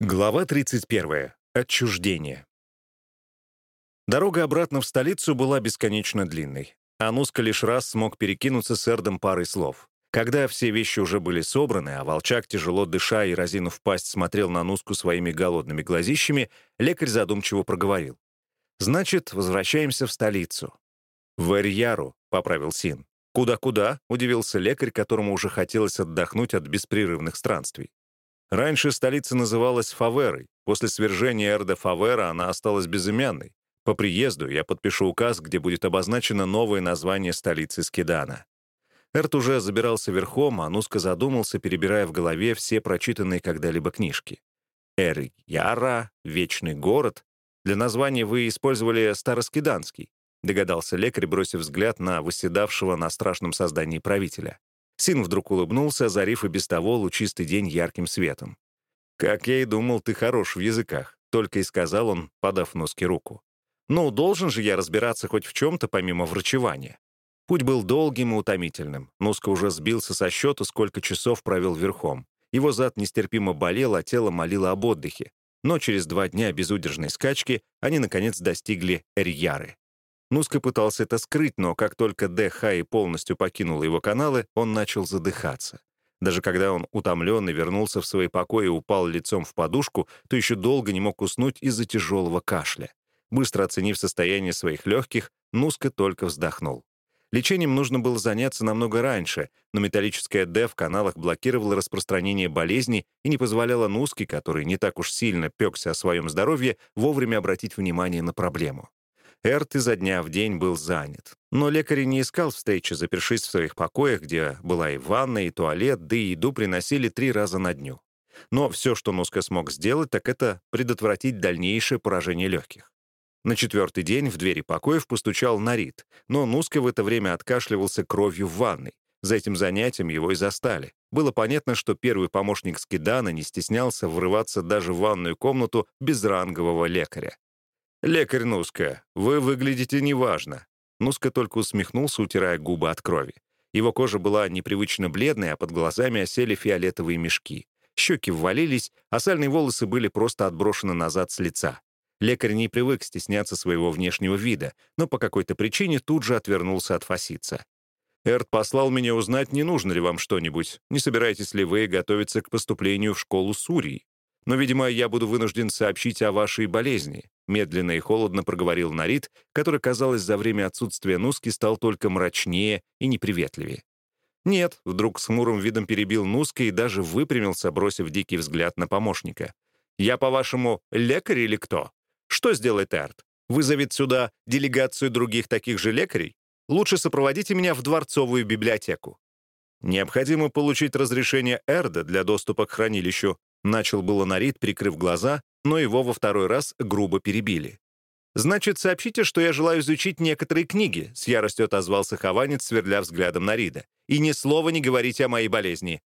Глава 31. Отчуждение. Дорога обратно в столицу была бесконечно длинной. Ануска лишь раз смог перекинуться с Эрдом парой слов. Когда все вещи уже были собраны, а волчак, тяжело дыша и разинув пасть, смотрел на Нуску своими голодными глазищами, лекарь задумчиво проговорил. «Значит, возвращаемся в столицу». «В Эрьяру», — поправил Син. «Куда-куда?» — удивился лекарь, которому уже хотелось отдохнуть от беспрерывных странствий. Раньше столица называлась Фаверой. После свержения Эрда Фавера она осталась безымянной. По приезду я подпишу указ, где будет обозначено новое название столицы Скидана. Эрт уже забирался верхом, а Нуска задумался, перебирая в голове все прочитанные когда-либо книжки. Эр-Яра, Вечный город. Для названия вы использовали Староскиданский, догадался лекарь, бросив взгляд на восседавшего на страшном создании правителя. Син вдруг улыбнулся, озарив и без того лучистый день ярким светом. «Как я и думал, ты хорош в языках», — только и сказал он, подав Нуске руку. «Ну, должен же я разбираться хоть в чем-то, помимо врачевания». Путь был долгим и утомительным. Нуска уже сбился со счета, сколько часов провел верхом. Его зад нестерпимо болел, а тело молило об отдыхе. Но через два дня безудержной скачки они, наконец, достигли Эрьяры. Нуска пытался это скрыть, но как только Дэ Хай полностью покинул его каналы, он начал задыхаться. Даже когда он, утомленный, вернулся в свои покои и упал лицом в подушку, то еще долго не мог уснуть из-за тяжелого кашля. Быстро оценив состояние своих легких, Нуска только вздохнул. Лечением нужно было заняться намного раньше, но металлическая «Д» в каналах блокировала распространение болезни и не позволяла Нуске, который не так уж сильно пекся о своем здоровье, вовремя обратить внимание на проблему. Эрт изо дня в день был занят. Но лекарь не искал встречи, запершись в своих покоях, где была и ванна, и туалет, да и еду приносили три раза на дню. Но все, что Нуска смог сделать, так это предотвратить дальнейшее поражение легких. На четвертый день в двери покоев постучал Нарит, но Нуска в это время откашливался кровью в ванной. За этим занятием его и застали. Было понятно, что первый помощник Скидана не стеснялся врываться даже в ванную комнату безрангового лекаря. «Лекарь Нуска, вы выглядите неважно». Нуска только усмехнулся, утирая губы от крови. Его кожа была непривычно бледной, а под глазами осели фиолетовые мешки. Щеки ввалились, а сальные волосы были просто отброшены назад с лица. Лекарь не привык стесняться своего внешнего вида, но по какой-то причине тут же отвернулся от фасица. «Эрт послал меня узнать, не нужно ли вам что-нибудь. Не собираетесь ли вы готовиться к поступлению в школу Сурии? Но, видимо, я буду вынужден сообщить о вашей болезни. Медленно и холодно проговорил Нарит, который, казалось, за время отсутствия Нуски стал только мрачнее и неприветливее. «Нет», — вдруг с хмурым видом перебил Нуска и даже выпрямился, бросив дикий взгляд на помощника. «Я, по-вашему, лекарь или кто? Что сделает Эрт? Вызовет сюда делегацию других таких же лекарей? Лучше сопроводите меня в дворцовую библиотеку». «Необходимо получить разрешение Эрда для доступа к хранилищу», начал было Нарит, прикрыв глаза, но его во второй раз грубо перебили. «Значит, сообщите, что я желаю изучить некоторые книги», — с яростью отозвался Хованец, сверля взглядом на Рида. «И ни слова не говорите о моей болезни».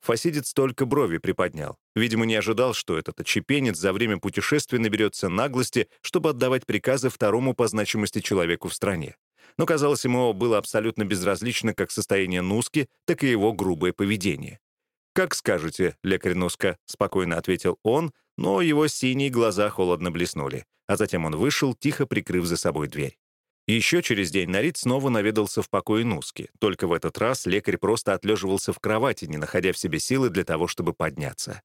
Фасидец только брови приподнял. Видимо, не ожидал, что этот очепенец за время путешествия наберется наглости, чтобы отдавать приказы второму по значимости человеку в стране. Но, казалось, ему было абсолютно безразлично как состояние Нуски, так и его грубое поведение. «Как скажете, лекарь Нуска», — спокойно ответил он, но его синие глаза холодно блеснули, а затем он вышел, тихо прикрыв за собой дверь. Еще через день Нарит снова наведался в покое Нуски, только в этот раз лекарь просто отлеживался в кровати, не находя в себе силы для того, чтобы подняться.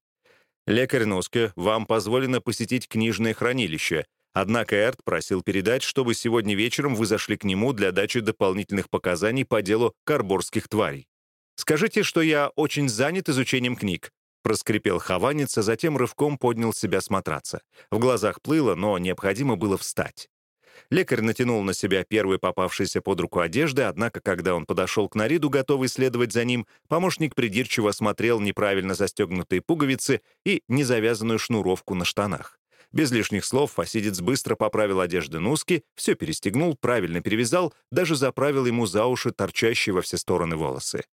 «Лекарь Нуска, вам позволено посетить книжное хранилище», Однако Эрт просил передать, чтобы сегодня вечером вы зашли к нему для дачи дополнительных показаний по делу карборских тварей. Скажите, что я очень занят изучением книг. Проскрипел хованец, а затем рывком поднял себя с матраца. В глазах плыло, но необходимо было встать. Лекарь натянул на себя первый попавшийся под руку одежды, однако, когда он подошел к Нариду, готовый следовать за ним, помощник придирчиво осмотрел неправильно застегнутые пуговицы и незавязанную шнуровку на штанах. Без лишних слов фасидец быстро поправил одежды Нуски, все перестегнул, правильно перевязал, даже заправил ему за уши торчащие во все стороны волосы.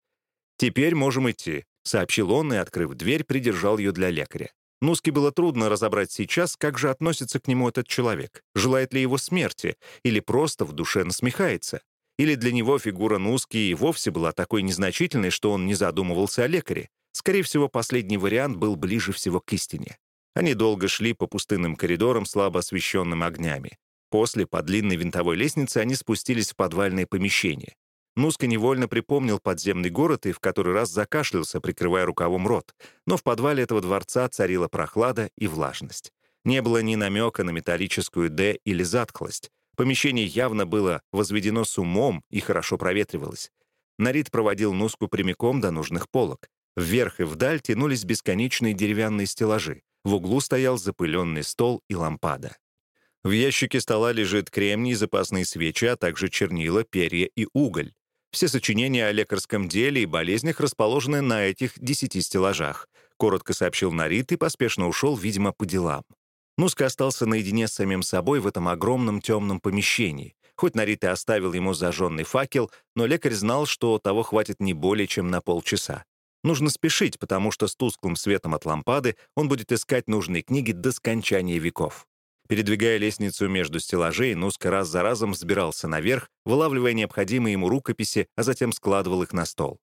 «Теперь можем идти», — сообщил он и, открыв дверь, придержал ее для лекаря. Нуске было трудно разобрать сейчас, как же относится к нему этот человек. Желает ли его смерти, или просто в душе насмехается. Или для него фигура Нуски и вовсе была такой незначительной, что он не задумывался о лекаре. Скорее всего, последний вариант был ближе всего к истине. Они долго шли по пустынным коридорам, слабо освещенным огнями. После, по длинной винтовой лестнице, они спустились в подвальное помещение. Нуска невольно припомнил подземный город и в который раз закашлялся, прикрывая рукавом рот. Но в подвале этого дворца царила прохлада и влажность. Не было ни намека на металлическую «Д» или затхлость. Помещение явно было возведено с умом и хорошо проветривалось. Нарид проводил Нуску прямиком до нужных полок. Вверх и вдаль тянулись бесконечные деревянные стеллажи. В углу стоял запыленный стол и лампада. В ящике стола лежит кремний, запасные свечи, а также чернила, перья и уголь. Все сочинения о лекарском деле и болезнях расположены на этих десяти стеллажах. Коротко сообщил Нарит и поспешно ушел, видимо, по делам. Нуска остался наедине с самим собой в этом огромном темном помещении. Хоть Нарит и оставил ему зажженный факел, но лекарь знал, что того хватит не более чем на полчаса. Нужно спешить, потому что с тусклым светом от лампады он будет искать нужные книги до скончания веков. Передвигая лестницу между стеллажей, Нуска раз за разом взбирался наверх, вылавливая необходимые ему рукописи, а затем складывал их на стол.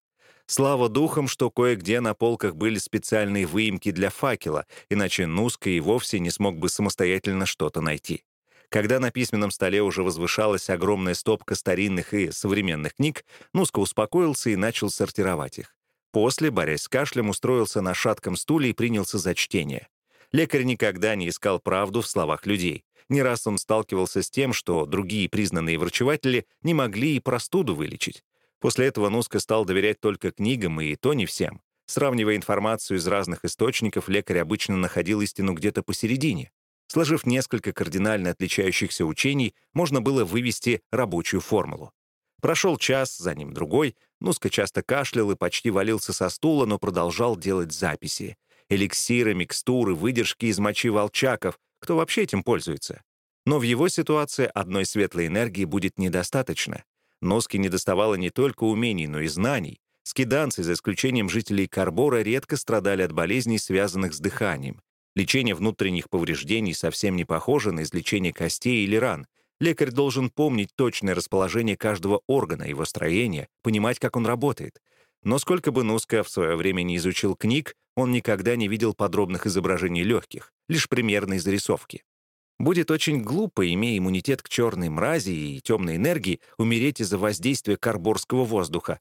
Слава духам, что кое-где на полках были специальные выемки для факела, иначе Нуска и вовсе не смог бы самостоятельно что-то найти. Когда на письменном столе уже возвышалась огромная стопка старинных и современных книг, Нуска успокоился и начал сортировать их. После, борясь с кашлем, устроился на шатком стуле и принялся за чтение. Лекарь никогда не искал правду в словах людей. Не раз он сталкивался с тем, что другие признанные врачеватели не могли и простуду вылечить. После этого Нуска стал доверять только книгам, и то не всем. Сравнивая информацию из разных источников, лекарь обычно находил истину где-то посередине. Сложив несколько кардинально отличающихся учений, можно было вывести рабочую формулу. Прошел час, за ним другой. Нуска часто кашлял и почти валился со стула, но продолжал делать записи. Эликсиры, микстуры, выдержки из мочи волчаков. Кто вообще этим пользуется? Но в его ситуации одной светлой энергии будет недостаточно. Носке недоставало не только умений, но и знаний. Скиданцы, за исключением жителей Карбора, редко страдали от болезней, связанных с дыханием. Лечение внутренних повреждений совсем не похоже на излечение костей или ран. Лекарь должен помнить точное расположение каждого органа, его строение, понимать, как он работает. Но сколько бы Нуска в свое время не изучил книг, он никогда не видел подробных изображений легких, лишь примерные зарисовки. Будет очень глупо, имея иммунитет к черной мрази и темной энергии, умереть из-за воздействия карборского воздуха.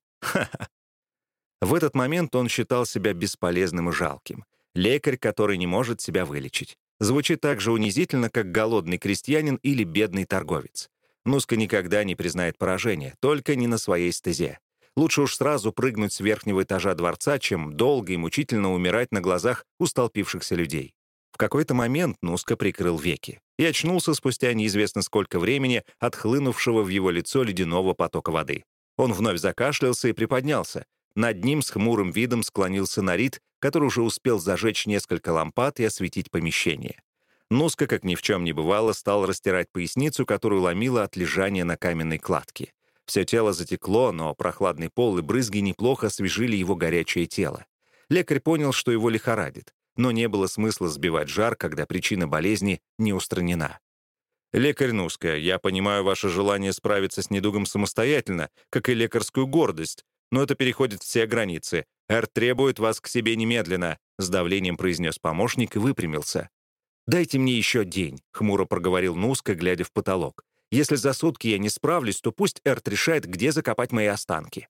В этот момент он считал себя бесполезным и жалким. Лекарь, который не может себя вылечить. Звучит так же унизительно, как голодный крестьянин или бедный торговец. Нуска никогда не признает поражения, только не на своей стезе. Лучше уж сразу прыгнуть с верхнего этажа дворца, чем долго и мучительно умирать на глазах у столпившихся людей. В какой-то момент Нуска прикрыл веки и очнулся спустя неизвестно сколько времени от хлынувшего в его лицо ледяного потока воды. Он вновь закашлялся и приподнялся. Над ним с хмурым видом склонился Нарит, который уже успел зажечь несколько лампад и осветить помещение. Нуска, как ни в чем не бывало, стал растирать поясницу, которую ломило от лежания на каменной кладке. Все тело затекло, но прохладный пол и брызги неплохо освежили его горячее тело. Лекарь понял, что его лихорадит но не было смысла сбивать жар, когда причина болезни не устранена. «Лекарь Нуска, я понимаю ваше желание справиться с недугом самостоятельно, как и лекарскую гордость, но это переходит все границы. Эр требует вас к себе немедленно», — с давлением произнес помощник и выпрямился. «Дайте мне еще день», — хмуро проговорил Нуска, глядя в потолок. «Если за сутки я не справлюсь, то пусть Эрт решает, где закопать мои останки».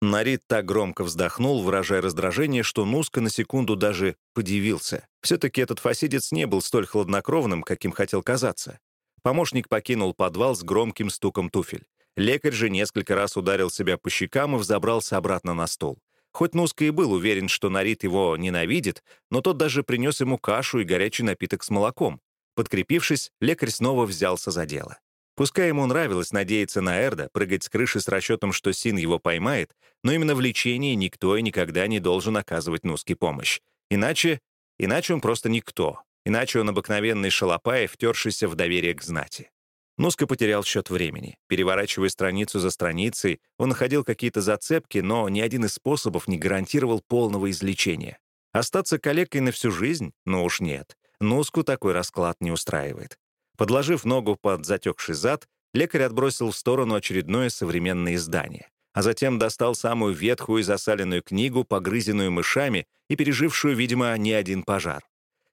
Нарид так громко вздохнул, выражая раздражение, что Нуска на секунду даже подивился. Все-таки этот фасидец не был столь хладнокровным, каким хотел казаться. Помощник покинул подвал с громким стуком туфель. Лекарь же несколько раз ударил себя по щекам и взобрался обратно на стол. Хоть Нуска и был уверен, что Нарид его ненавидит, но тот даже принес ему кашу и горячий напиток с молоком. Подкрепившись, лекарь снова взялся за дело. Пускай ему нравилось надеяться на Эрда, прыгать с крыши с расчетом, что Син его поймает, но именно в лечении никто и никогда не должен оказывать Нуске помощь. Иначе... Иначе он просто никто. Иначе он обыкновенный шалопай, втершийся в доверие к знати. Нуска потерял счет времени. Переворачивая страницу за страницей, он находил какие-то зацепки, но ни один из способов не гарантировал полного излечения. Остаться калекой на всю жизнь? Ну уж нет. Нуску такой расклад не устраивает. Подложив ногу под затекший зад, лекарь отбросил в сторону очередное современное издание, а затем достал самую ветхую и засаленную книгу, погрызенную мышами и пережившую, видимо, не один пожар.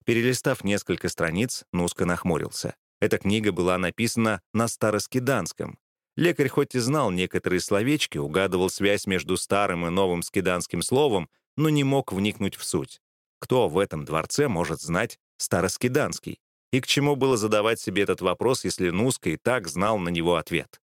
Перелистав несколько страниц, Нуска нахмурился. Эта книга была написана на староскиданском. Лекарь хоть и знал некоторые словечки, угадывал связь между старым и новым скиданским словом, но не мог вникнуть в суть. Кто в этом дворце может знать староскиданский? И к чему было задавать себе этот вопрос, если Нуска и так знал на него ответ?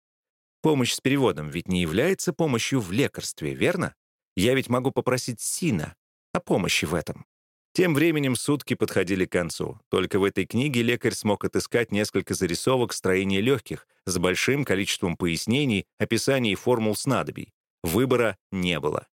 Помощь с переводом ведь не является помощью в лекарстве, верно? Я ведь могу попросить Сина о помощи в этом. Тем временем сутки подходили к концу. Только в этой книге лекарь смог отыскать несколько зарисовок строения легких с большим количеством пояснений, описаний и формул снадобий. Выбора не было.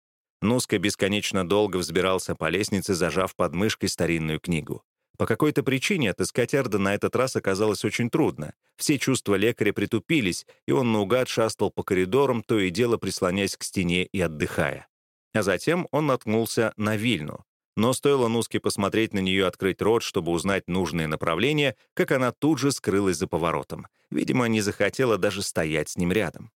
Нуска бесконечно долго взбирался по лестнице, зажав под мышкой старинную книгу. По какой-то причине отыскать Эрда на этот раз оказалось очень трудно. Все чувства лекаря притупились, и он наугад шастал по коридорам, то и дело прислоняясь к стене и отдыхая. А затем он наткнулся на Вильну. Но стоило Нуске посмотреть на нее открыть рот, чтобы узнать нужное направление, как она тут же скрылась за поворотом. Видимо, не захотела даже стоять с ним рядом.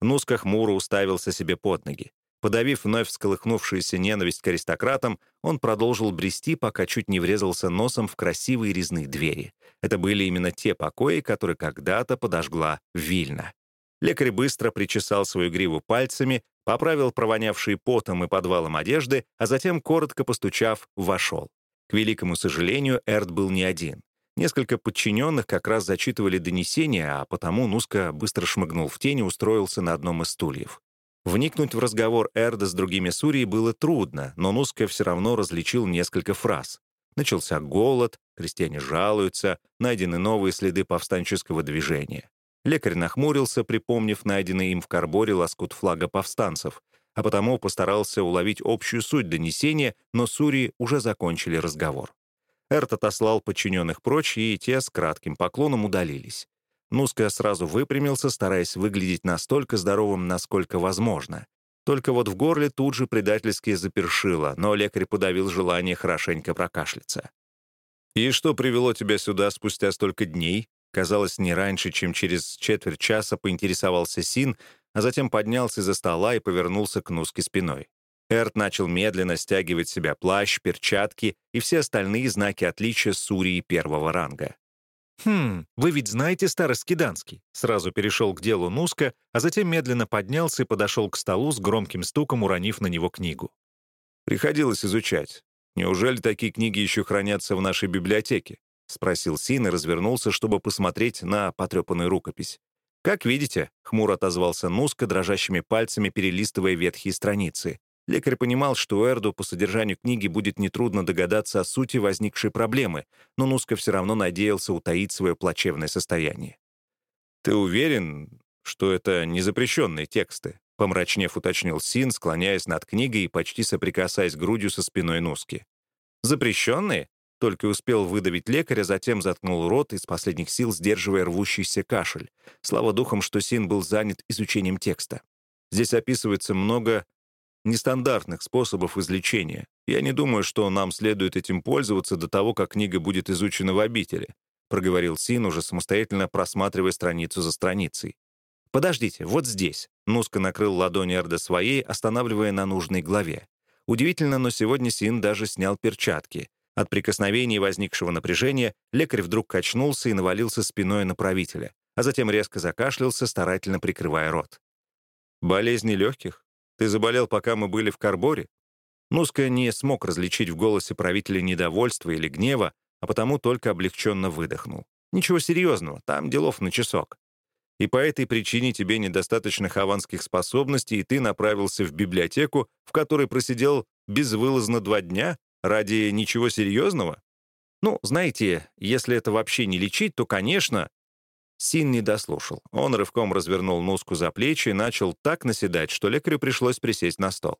Нуска хмуро уставился себе под ноги. Подавив вновь всколыхнувшуюся ненависть к аристократам, он продолжил брести, пока чуть не врезался носом в красивые резные двери. Это были именно те покои, которые когда-то подожгла Вильна. Лекарь быстро причесал свою гриву пальцами, поправил провонявшие потом и подвалом одежды, а затем, коротко постучав, вошел. К великому сожалению, Эрт был не один. Несколько подчиненных как раз зачитывали донесения, а потому Нуска быстро шмыгнул в тень и устроился на одном из стульев. Вникнуть в разговор Эрда с другими Сурии было трудно, но Нуска все равно различил несколько фраз. Начался голод, крестьяне жалуются, найдены новые следы повстанческого движения. Лекарь нахмурился, припомнив найденный им в карборе лоскут флага повстанцев, а потому постарался уловить общую суть донесения, но Сурии уже закончили разговор. Эрт отослал подчиненных прочь, и те с кратким поклоном удалились. Нуска сразу выпрямился, стараясь выглядеть настолько здоровым, насколько возможно. Только вот в горле тут же предательски запершило, но лекарь подавил желание хорошенько прокашляться. «И что привело тебя сюда спустя столько дней?» Казалось, не раньше, чем через четверть часа поинтересовался Син, а затем поднялся из-за стола и повернулся к Нуске спиной. Эрт начал медленно стягивать себя плащ, перчатки и все остальные знаки отличия Сурии первого ранга. «Хм, вы ведь знаете Староскиданский?» Сразу перешел к делу Нуска, а затем медленно поднялся и подошел к столу с громким стуком, уронив на него книгу. «Приходилось изучать. Неужели такие книги еще хранятся в нашей библиотеке?» — спросил Син и развернулся, чтобы посмотреть на потрепанную рукопись. «Как видите», — хмуро отозвался Нуска, дрожащими пальцами перелистывая ветхие страницы. Лекарь понимал, что Эрду по содержанию книги будет нетрудно догадаться о сути возникшей проблемы, но Нуска все равно надеялся утаить свое плачевное состояние. «Ты уверен, что это не запрещенные тексты?» — помрачнев уточнил Син, склоняясь над книгой и почти соприкасаясь грудью со спиной Нуски. «Запрещенные?» — только успел выдавить лекаря, затем заткнул рот из последних сил, сдерживая рвущийся кашель. Слава духом, что Син был занят изучением текста. Здесь описывается много нестандартных способов излечения. Я не думаю, что нам следует этим пользоваться до того, как книга будет изучена в обители», проговорил Син, уже самостоятельно просматривая страницу за страницей. «Подождите, вот здесь». Нуска накрыл ладони Эрда своей, останавливая на нужной главе. Удивительно, но сегодня Син даже снял перчатки. От прикосновений возникшего напряжения лекарь вдруг качнулся и навалился спиной на правителя, а затем резко закашлялся, старательно прикрывая рот. «Болезни легких?» Ты заболел, пока мы были в Карборе?» Нуска не смог различить в голосе правителя недовольства или гнева, а потому только облегченно выдохнул. «Ничего серьезного, там делов на часок. И по этой причине тебе недостаточно хаванских способностей, и ты направился в библиотеку, в которой просидел безвылазно два дня ради ничего серьезного? Ну, знаете, если это вообще не лечить, то, конечно, Син не дослушал. Он рывком развернул Нуску за плечи и начал так наседать, что лекарю пришлось присесть на стол.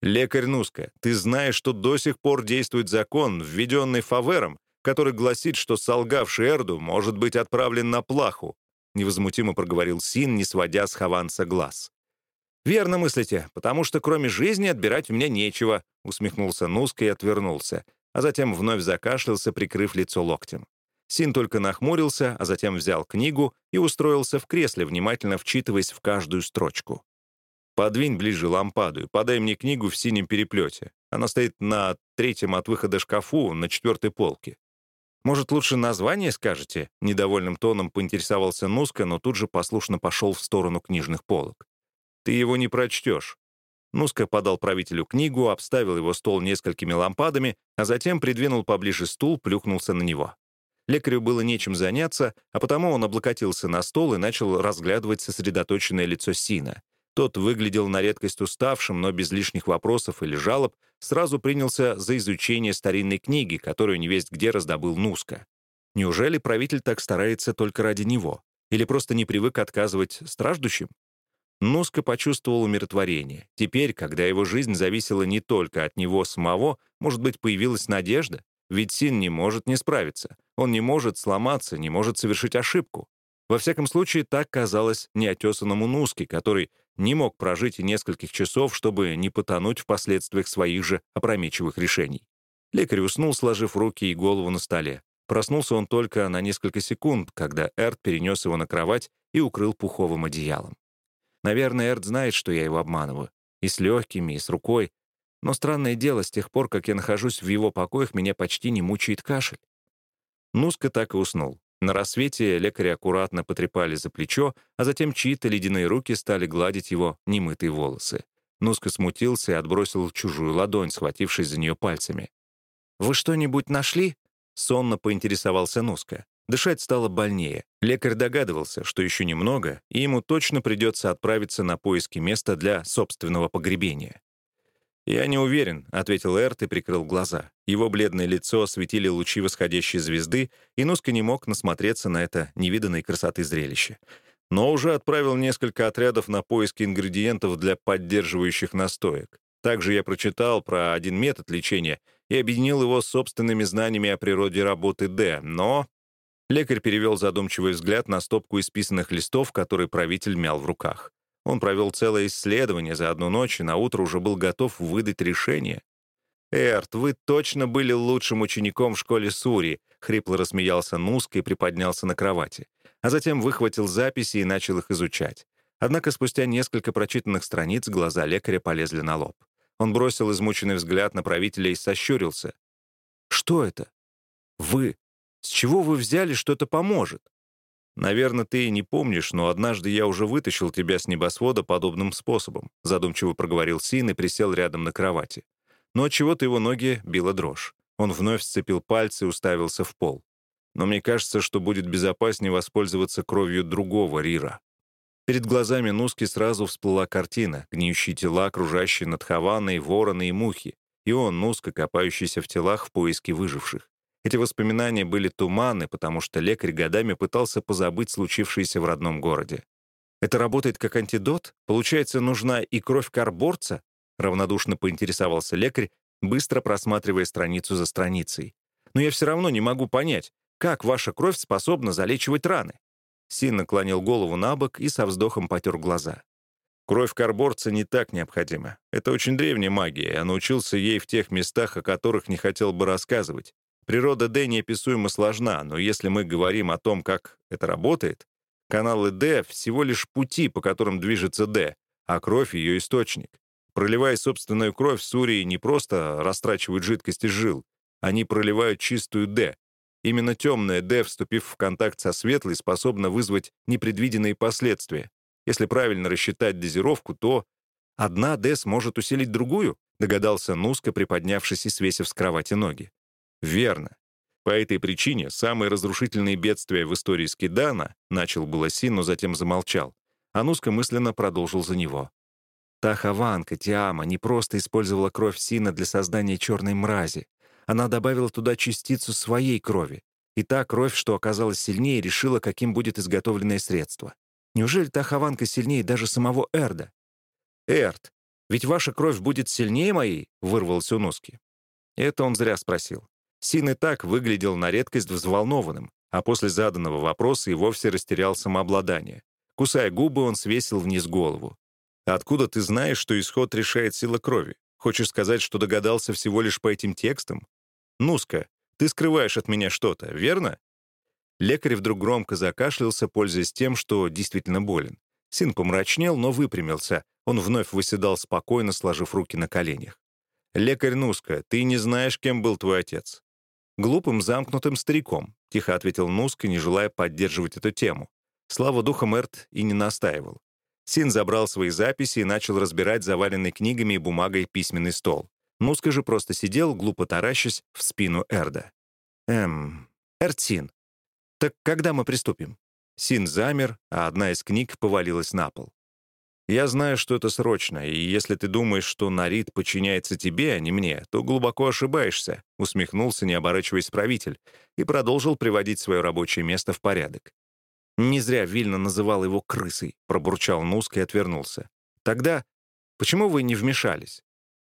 «Лекарь Нуска, ты знаешь, что до сих пор действует закон, введенный Фавером, который гласит, что солгавший Эрду может быть отправлен на плаху», невозмутимо проговорил Син, не сводя с Хаванца глаз. «Верно мыслите, потому что кроме жизни отбирать у меня нечего», усмехнулся Нуска и отвернулся, а затем вновь закашлялся, прикрыв лицо локтем. Син только нахмурился, а затем взял книгу и устроился в кресле, внимательно вчитываясь в каждую строчку. «Подвинь ближе лампаду и подай мне книгу в синем переплете. Она стоит на третьем от выхода шкафу на четвертой полке. «Может, лучше название скажете?» — недовольным тоном поинтересовался Нуска, но тут же послушно пошел в сторону книжных полок. «Ты его не прочтешь». Нуска подал правителю книгу, обставил его стол несколькими лампадами, а затем придвинул поближе стул, плюхнулся на него. Лекарю было нечем заняться, а потому он облокотился на стол и начал разглядывать сосредоточенное лицо Сина. Тот выглядел на редкость уставшим, но без лишних вопросов или жалоб, сразу принялся за изучение старинной книги, которую невесть где раздобыл Нуска. Неужели правитель так старается только ради него? Или просто не привык отказывать страждущим? Нуска почувствовал умиротворение. Теперь, когда его жизнь зависела не только от него самого, может быть, появилась надежда? Ведь Син не может не справиться. Он не может сломаться, не может совершить ошибку. Во всяком случае, так казалось неотесанному Нуске, который не мог прожить и нескольких часов, чтобы не потонуть в последствиях своих же опрометчивых решений. Лекарь уснул, сложив руки и голову на столе. Проснулся он только на несколько секунд, когда Эрт перенес его на кровать и укрыл пуховым одеялом. Наверное, Эрт знает, что я его обманываю. И с легкими, и с рукой. Но странное дело, с тех пор, как я нахожусь в его покоях, меня почти не мучает кашель. Нуска так и уснул. На рассвете лекари аккуратно потрепали за плечо, а затем чьи-то ледяные руки стали гладить его немытые волосы. Нуска смутился и отбросил чужую ладонь, схватившись за нее пальцами. «Вы что-нибудь нашли?» — сонно поинтересовался Нуска. Дышать стало больнее. Лекарь догадывался, что еще немного, и ему точно придется отправиться на поиски места для собственного погребения. «Я не уверен», — ответил Эрт и прикрыл глаза. Его бледное лицо осветили лучи восходящей звезды, и Нуска не мог насмотреться на это невиданной красоты зрелище. Но уже отправил несколько отрядов на поиски ингредиентов для поддерживающих настоек. Также я прочитал про один метод лечения и объединил его с собственными знаниями о природе работы Д, но... Лекарь перевел задумчивый взгляд на стопку исписанных листов, которые правитель мял в руках. Он провел целое исследование за одну ночь и наутро уже был готов выдать решение. «Эрт, вы точно были лучшим учеником в школе Сури», — хрипло рассмеялся Нуск и приподнялся на кровати. А затем выхватил записи и начал их изучать. Однако спустя несколько прочитанных страниц глаза лекаря полезли на лоб. Он бросил измученный взгляд на правителя и сощурился. «Что это? Вы? С чего вы взяли, что это поможет?» «Наверное, ты и не помнишь, но однажды я уже вытащил тебя с небосвода подобным способом», задумчиво проговорил Син и присел рядом на кровати. Но от чего то его ноги била дрожь. Он вновь сцепил пальцы и уставился в пол. «Но мне кажется, что будет безопаснее воспользоваться кровью другого Рира». Перед глазами Нуски сразу всплыла картина, гниющие тела, окружающие над Хаваной, вороны и мухи, и он, Нуска, копающийся в телах в поиске выживших. Эти воспоминания были туманны, потому что лекарь годами пытался позабыть случившееся в родном городе. «Это работает как антидот? Получается, нужна и кровь карборца?» равнодушно поинтересовался лекарь, быстро просматривая страницу за страницей. «Но я все равно не могу понять, как ваша кровь способна залечивать раны?» Син наклонил голову на бок и со вздохом потер глаза. Кровь карборца не так необходима. Это очень древняя магия, я научился ей в тех местах, о которых не хотел бы рассказывать. Природа D неописуемо сложна, но если мы говорим о том, как это работает, каналы D — всего лишь пути, по которым движется D, а кровь — ее источник. Проливая собственную кровь, сурии не просто растрачивают жидкость из жил, они проливают чистую D. Именно темная D, вступив в контакт со светлой, способна вызвать непредвиденные последствия. Если правильно рассчитать дозировку, то одна D сможет усилить другую, догадался Нуска, приподнявшись и свесив с кровати ноги. Верно. По этой причине самые разрушительные бедствия в истории Скидана начал было Син, но затем замолчал. Ануска мысленно продолжил за него. Та Хаванка, Тиама, не просто использовала кровь Сина для создания черной мрази. Она добавила туда частицу своей крови. И та кровь, что оказалась сильнее, решила, каким будет изготовленное средство. Неужели та Хаванка сильнее даже самого Эрда? «Эрд, ведь ваша кровь будет сильнее моей?» — вырвался у Нуски. Это он зря спросил. Син и так выглядел на редкость взволнованным, а после заданного вопроса и вовсе растерял самообладание. Кусая губы, он свесил вниз голову. «Откуда ты знаешь, что исход решает сила крови? Хочешь сказать, что догадался всего лишь по этим текстам? Нуска, ты скрываешь от меня что-то, верно?» Лекарь вдруг громко закашлялся, пользуясь тем, что действительно болен. Син помрачнел, но выпрямился. Он вновь выседал спокойно, сложив руки на коленях. «Лекарь Нуска, ты не знаешь, кем был твой отец». «Глупым, замкнутым стариком», — тихо ответил Нуска, не желая поддерживать эту тему. Слава духом Эрт и не настаивал. Син забрал свои записи и начал разбирать заваленный книгами и бумагой письменный стол. Нуска же просто сидел, глупо таращась, в спину Эрда. «Эм... Эртсин, так когда мы приступим?» Син замер, а одна из книг повалилась на пол. «Я знаю, что это срочно, и если ты думаешь, что Нарит подчиняется тебе, а не мне, то глубоко ошибаешься», усмехнулся, не оборачиваясь правитель, и продолжил приводить свое рабочее место в порядок. «Не зря Вильна называл его крысой», — пробурчал Нуск и отвернулся. «Тогда почему вы не вмешались?»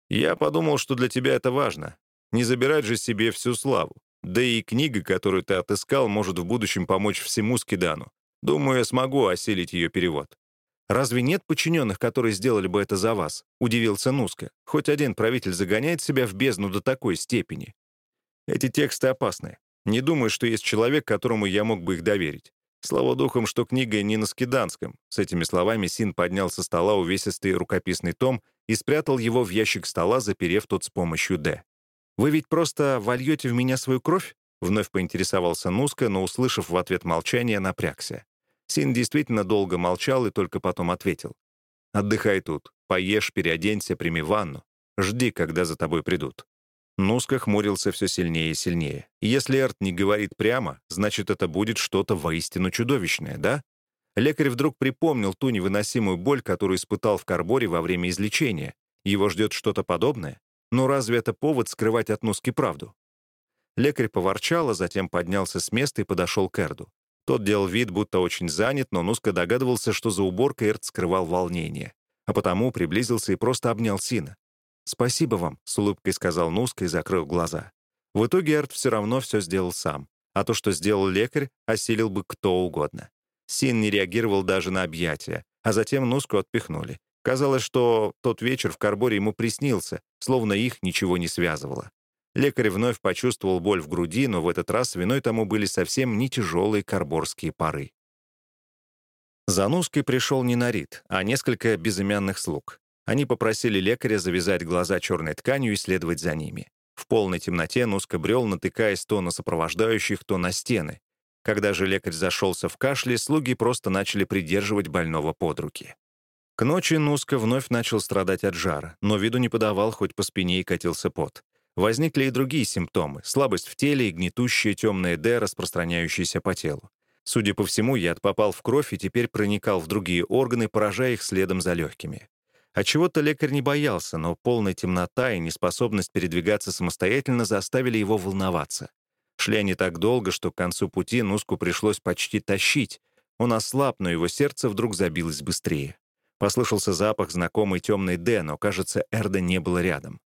«Я подумал, что для тебя это важно. Не забирать же себе всю славу. Да и книга, которую ты отыскал, может в будущем помочь всему Скидану. Думаю, я смогу осилить ее перевод». «Разве нет подчиненных, которые сделали бы это за вас?» — удивился Нуска. «Хоть один правитель загоняет себя в бездну до такой степени». «Эти тексты опасны. Не думаю, что есть человек, которому я мог бы их доверить. Слава духом, что книга не на скиданском. С этими словами Син поднял со стола увесистый рукописный том и спрятал его в ящик стола, заперев тот с помощью «Д». «Вы ведь просто вольете в меня свою кровь?» Вновь поинтересовался Нуска, но, услышав в ответ молчание, напрягся. Син действительно долго молчал и только потом ответил. «Отдыхай тут. Поешь, переоденься, прими ванну. Жди, когда за тобой придут». Нуска хмурился все сильнее и сильнее. Если Эрт не говорит прямо, значит, это будет что-то воистину чудовищное, да? Лекарь вдруг припомнил ту невыносимую боль, которую испытал в Карборе во время излечения. Его ждет что-то подобное? Но разве это повод скрывать от Нуски правду? Лекарь поворчал, а затем поднялся с места и подошел к Эрду. Тот делал вид, будто очень занят, но Нуска догадывался, что за уборкой Эрд скрывал волнение. А потому приблизился и просто обнял Сина. «Спасибо вам», — с улыбкой сказал Нуска и закрыл глаза. В итоге Эрт все равно все сделал сам, а то, что сделал лекарь, осилил бы кто угодно. Син не реагировал даже на объятия, а затем Нуску отпихнули. Казалось, что тот вечер в Карборе ему приснился, словно их ничего не связывало. Лекарь вновь почувствовал боль в груди, но в этот раз виной тому были совсем не тяжелые карборские пары. За Нуской пришел не Нарит, а несколько безымянных слуг. Они попросили лекаря завязать глаза черной тканью и следовать за ними. В полной темноте Нуска брел, натыкаясь то на сопровождающих, то на стены. Когда же лекарь зашелся в кашле, слуги просто начали придерживать больного под руки. К ночи Нуска вновь начал страдать от жара, но виду не подавал, хоть по спине и катился пот. Возникли и другие симптомы — слабость в теле и гнетущая темная «Д», распространяющаяся по телу. Судя по всему, яд попал в кровь и теперь проникал в другие органы, поражая их следом за легкими. Отчего-то лекарь не боялся, но полная темнота и неспособность передвигаться самостоятельно заставили его волноваться. Шли они так долго, что к концу пути Нуску пришлось почти тащить. Он ослаб, но его сердце вдруг забилось быстрее. Послышался запах знакомой темной Д, но, кажется, Эрда не было рядом.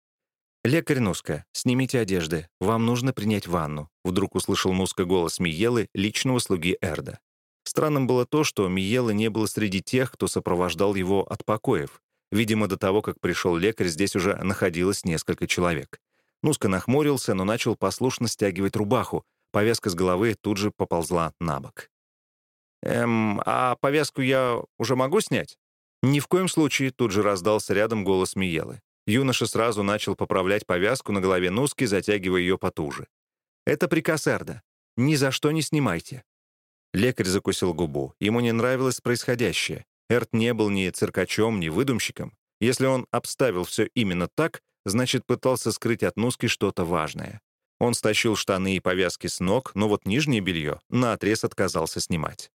«Лекарь Нуска, снимите одежды. Вам нужно принять ванну», — вдруг услышал Нуска голос Миелы, личного слуги Эрда. Странным было то, что Миелы не было среди тех, кто сопровождал его от покоев. Видимо, до того, как пришел лекарь, здесь уже находилось несколько человек. Нуска нахмурился, но начал послушно стягивать рубаху. Повязка с головы тут же поползла на бок. «Эм, а повязку я уже могу снять?» «Ни в коем случае», — тут же раздался рядом голос Миелы. Юноша сразу начал поправлять повязку на голове Нуски, затягивая ее потуже. «Это приказ Эрда. Ни за что не снимайте». Лекарь закусил губу. Ему не нравилось происходящее. Эрт не был ни циркачом, ни выдумщиком. Если он обставил все именно так, значит, пытался скрыть от Нуски что-то важное. Он стащил штаны и повязки с ног, но вот нижнее белье наотрез отказался снимать.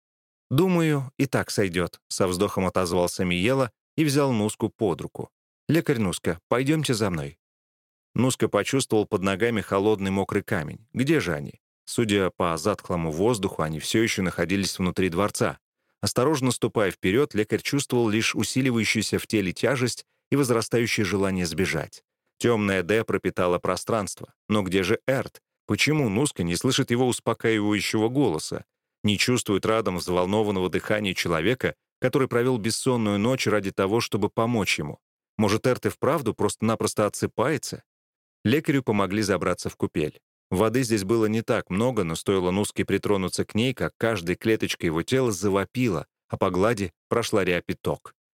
«Думаю, и так сойдет», — со вздохом отозвался Миела и взял Нуску под руку. «Лекарь Нуска, пойдемте за мной». Нуска почувствовал под ногами холодный мокрый камень. Где же они? Судя по затхлому воздуху, они все еще находились внутри дворца. Осторожно ступая вперед, лекарь чувствовал лишь усиливающуюся в теле тяжесть и возрастающее желание сбежать. Темная Д пропитала пространство. Но где же Эрт? Почему Нуска не слышит его успокаивающего голоса? Не чувствует радом взволнованного дыхания человека, который провел бессонную ночь ради того, чтобы помочь ему? Может, Эрт и вправду просто-напросто отсыпается? Лекарю помогли забраться в купель. Воды здесь было не так много, но стоило Нуске притронуться к ней, как каждая клеточка его тела завопила, а по глади прошла рябь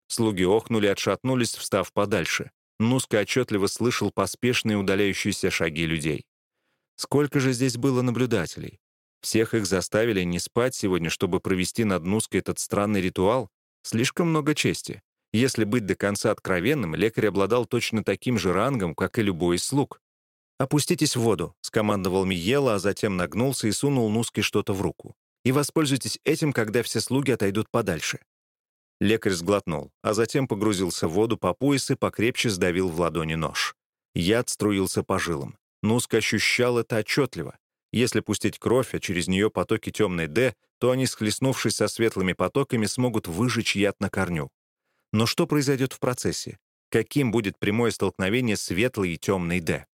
Слуги охнули, отшатнулись, встав подальше. Нуска отчетливо слышал поспешные удаляющиеся шаги людей. Сколько же здесь было наблюдателей? Всех их заставили не спать сегодня, чтобы провести над Нуской этот странный ритуал? Слишком много чести. Если быть до конца откровенным, лекарь обладал точно таким же рангом, как и любой из слуг. «Опуститесь в воду», — скомандовал Миела, а затем нагнулся и сунул Нуске что-то в руку. «И воспользуйтесь этим, когда все слуги отойдут подальше». Лекарь сглотнул, а затем погрузился в воду по пояс и покрепче сдавил в ладони нож. Яд струился по жилам. Нуска ощущал это отчетливо. Если пустить кровь, а через нее потоки темной «Д», то они, схлестнувшись со светлыми потоками, смогут выжечь яд на корню. Но что произойдет в процессе? Каким будет прямое столкновение светлой и темной «Д»?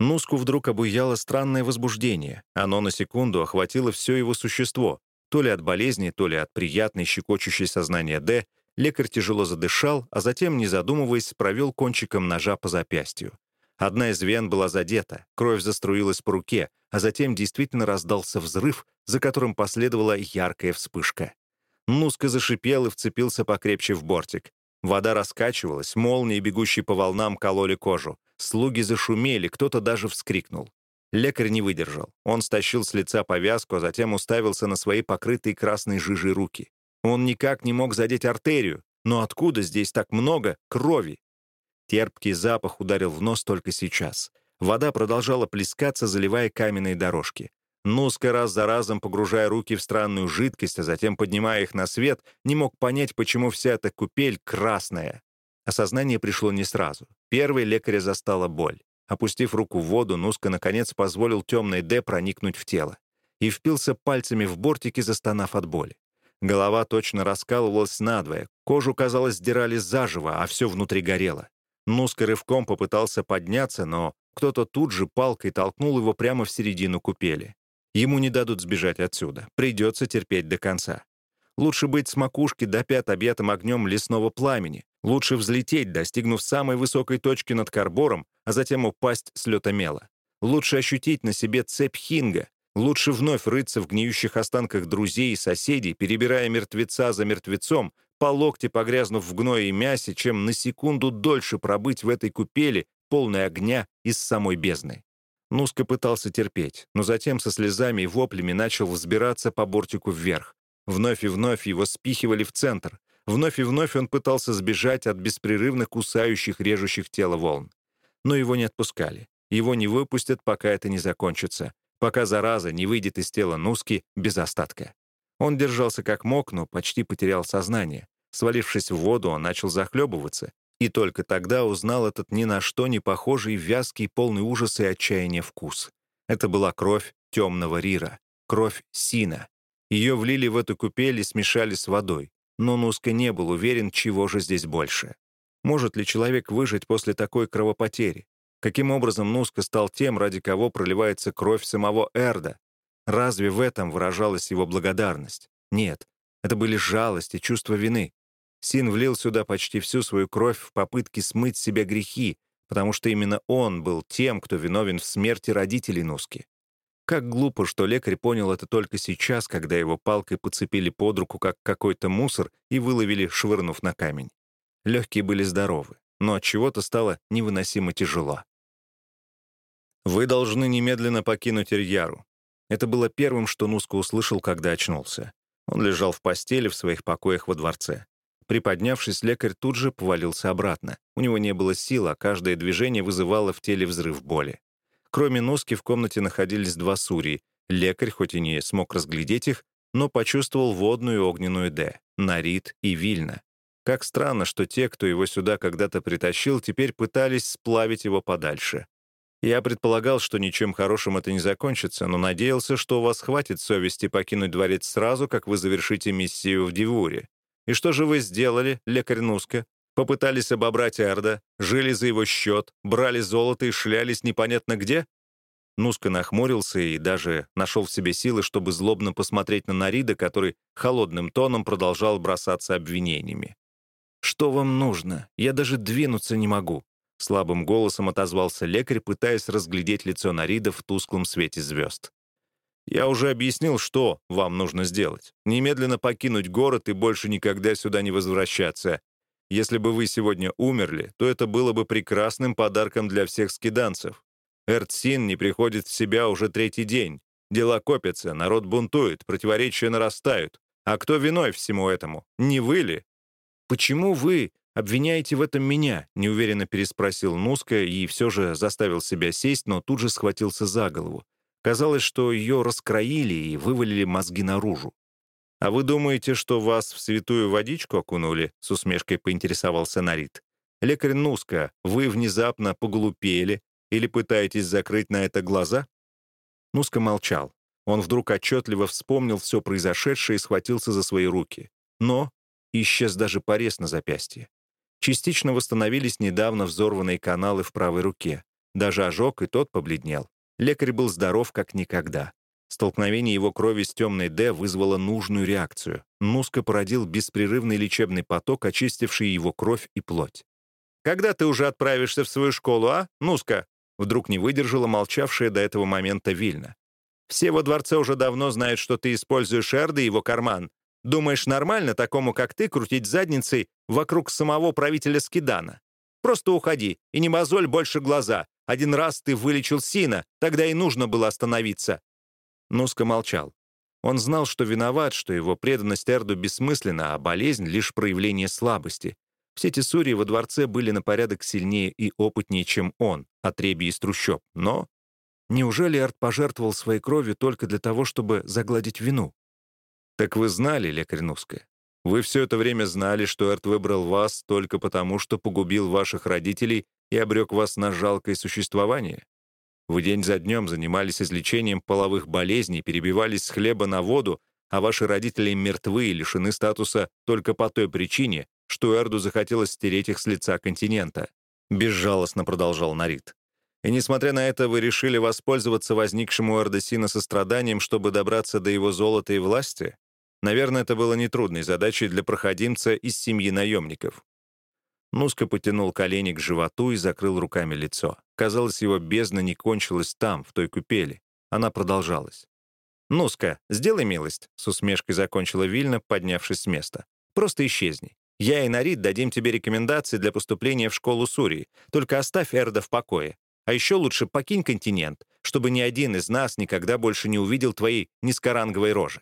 Нуску вдруг обуяло странное возбуждение. Оно на секунду охватило все его существо, то ли от болезни, то ли от приятной щекочущей сознания Д, лекарь тяжело задышал, а затем, не задумываясь, провел кончиком ножа по запястью. Одна из вен была задета, кровь заструилась по руке, а затем действительно раздался взрыв, за которым последовала яркая вспышка. Нуска зашипел и вцепился покрепче в бортик. Вода раскачивалась, молнии, бегущие по волнам, кололи кожу. Слуги зашумели, кто-то даже вскрикнул. Лекарь не выдержал. Он стащил с лица повязку, а затем уставился на свои покрытые красной жижей руки. Он никак не мог задеть артерию. Но откуда здесь так много крови? Терпкий запах ударил в нос только сейчас. Вода продолжала плескаться, заливая каменные дорожки. Нуска раз за разом, погружая руки в странную жидкость, а затем поднимая их на свет, не мог понять, почему вся эта купель красная. Осознание пришло не сразу. Первый лекаря застала боль. Опустив руку в воду, Нуска, наконец, позволил темной Д проникнуть в тело и впился пальцами в бортики, застонав от боли. Голова точно раскалывалась надвое, кожу, казалось, сдирали заживо, а все внутри горело. Нуска рывком попытался подняться, но кто-то тут же палкой толкнул его прямо в середину купели. Ему не дадут сбежать отсюда, придется терпеть до конца. Лучше быть с макушки до пят объятым огнем лесного пламени. Лучше взлететь, достигнув самой высокой точки над Карбором, а затем упасть с лета мела. Лучше ощутить на себе цепь Хинга. Лучше вновь рыться в гниющих останках друзей и соседей, перебирая мертвеца за мертвецом, по локте погрязнув в гное и мясе, чем на секунду дольше пробыть в этой купели, полной огня из самой бездны. Нуска пытался терпеть, но затем со слезами и воплями начал взбираться по бортику вверх. Вновь и вновь его спихивали в центр. Вновь и вновь он пытался сбежать от беспрерывных кусающих, режущих тело волн. Но его не отпускали. Его не выпустят, пока это не закончится, пока зараза не выйдет из тела Нуски без остатка. Он держался как мог, но почти потерял сознание. Свалившись в воду, он начал захлебываться, и только тогда узнал этот ни на что не похожий, вязкий, полный ужаса и отчаяния вкус. Это была кровь темного Рира, кровь Сина, ее влили в эту купель и смешали с водой. Но Нуска не был уверен, чего же здесь больше. Может ли человек выжить после такой кровопотери? Каким образом Нуска стал тем, ради кого проливается кровь самого Эрда? Разве в этом выражалась его благодарность? Нет, это были жалость и чувство вины. Син влил сюда почти всю свою кровь в попытке смыть с себя грехи, потому что именно он был тем, кто виновен в смерти родителей Нуски. Как глупо, что лекарь понял это только сейчас, когда его палкой поцепили под руку, как какой-то мусор, и выловили, швырнув на камень. Легкие были здоровы, но от чего-то стало невыносимо тяжело. «Вы должны немедленно покинуть Ирьяру». Это было первым, что Нуско услышал, когда очнулся. Он лежал в постели в своих покоях во дворце. Приподнявшись, лекарь тут же повалился обратно. У него не было сил, а каждое движение вызывало в теле взрыв боли. Кроме носки в комнате находились два сурии. Лекарь, хоть и не смог разглядеть их, но почувствовал водную и огненную Д, Нарит и Вильна. Как странно, что те, кто его сюда когда-то притащил, теперь пытались сплавить его подальше. Я предполагал, что ничем хорошим это не закончится, но надеялся, что у вас хватит совести покинуть дворец сразу, как вы завершите миссию в Дивуре. И что же вы сделали, лекарь Нуска? Попытались обобрать Эрда, жили за его счет, брали золото и шлялись непонятно где? Нуска нахмурился и даже нашел в себе силы, чтобы злобно посмотреть на Нарида, который холодным тоном продолжал бросаться обвинениями. «Что вам нужно? Я даже двинуться не могу», — слабым голосом отозвался лекарь, пытаясь разглядеть лицо Нарида в тусклом свете звезд. «Я уже объяснил, что вам нужно сделать. Немедленно покинуть город и больше никогда сюда не возвращаться. если бы вы сегодня умерли, то это было бы прекрасным подарком для всех скиданцев. Эртсин не приходит в себя уже третий день. Дела копятся, народ бунтует, противоречия нарастают. А кто виной всему этому? Не вы ли? Почему вы обвиняете в этом меня?» — неуверенно переспросил Нуска и все же заставил себя сесть, но тут же схватился за голову. Казалось, что ее раскроили и вывалили мозги наружу. «А вы думаете, что вас в святую водичку окунули?» — с усмешкой поинтересовался Нарит. «Лекарь Нуска, вы внезапно поглупели или пытаетесь закрыть на это глаза?» Нуска молчал. Он вдруг отчетливо вспомнил все произошедшее и схватился за свои руки. Но исчез даже порез на запястье. Частично восстановились недавно взорванные каналы в правой руке. Даже ожог и тот побледнел. Лекарь был здоров как никогда. Столкновение его крови с темной «Д» вызвало нужную реакцию. Нуска породил беспрерывный лечебный поток, очистивший его кровь и плоть. «Когда ты уже отправишься в свою школу, а, Нуска?» Вдруг не выдержала молчавшая до этого момента Вильна. «Все во дворце уже давно знают, что ты используешь Эрда и его карман. Думаешь, нормально такому, как ты, крутить задницей вокруг самого правителя Скидана? Просто уходи и не мозоль больше глаза. Один раз ты вылечил Сина, тогда и нужно было остановиться. Нуска молчал. Он знал, что виноват, что его преданность Эрду бессмысленна, а болезнь — лишь проявление слабости. Все Тесурии во дворце были на порядок сильнее и опытнее, чем он, отребий из трущоб. Но неужели Эрд пожертвовал своей кровью только для того, чтобы загладить вину? «Так вы знали, лекарь Нуска? Вы все это время знали, что Эрд выбрал вас только потому, что погубил ваших родителей и обрек вас на жалкое существование? Вы день за днем занимались излечением половых болезней, перебивались с хлеба на воду, а ваши родители мертвы и лишены статуса только по той причине, что Эрду захотелось стереть их с лица континента. Безжалостно продолжал Нарит. И несмотря на это, вы решили воспользоваться возникшим у Эрдесина состраданием, чтобы добраться до его золота и власти? Наверное, это было нетрудной задачей для проходимца из семьи наемников. Нуска потянул колени к животу и закрыл руками лицо. Казалось, его бездна не кончилась там, в той купели. Она продолжалась. «Нуска, сделай милость», — с усмешкой закончила Вильна, поднявшись с места. «Просто исчезни. Я и Нарид дадим тебе рекомендации для поступления в школу Сурии. Только оставь Эрда в покое. А еще лучше покинь континент, чтобы ни один из нас никогда больше не увидел твоей низкоранговой рожи».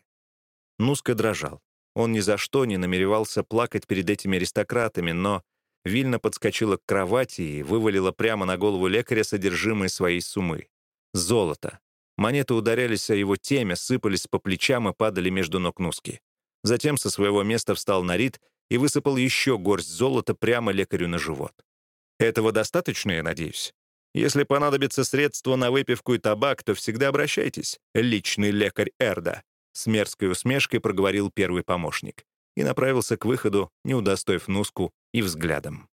Нуска дрожал. Он ни за что не намеревался плакать перед этими аристократами, но Вильна подскочила к кровати и вывалила прямо на голову лекаря содержимое своей суммы. Золото. Монеты ударялись о его темя, сыпались по плечам и падали между ног Нуски. Затем со своего места встал Нарит и высыпал еще горсть золота прямо лекарю на живот. Этого достаточно, я надеюсь? Если понадобится средства на выпивку и табак, то всегда обращайтесь, личный лекарь Эрда», — с мерзкой усмешкой проговорил первый помощник и направился к выходу, не удостоив Нуску и взглядом.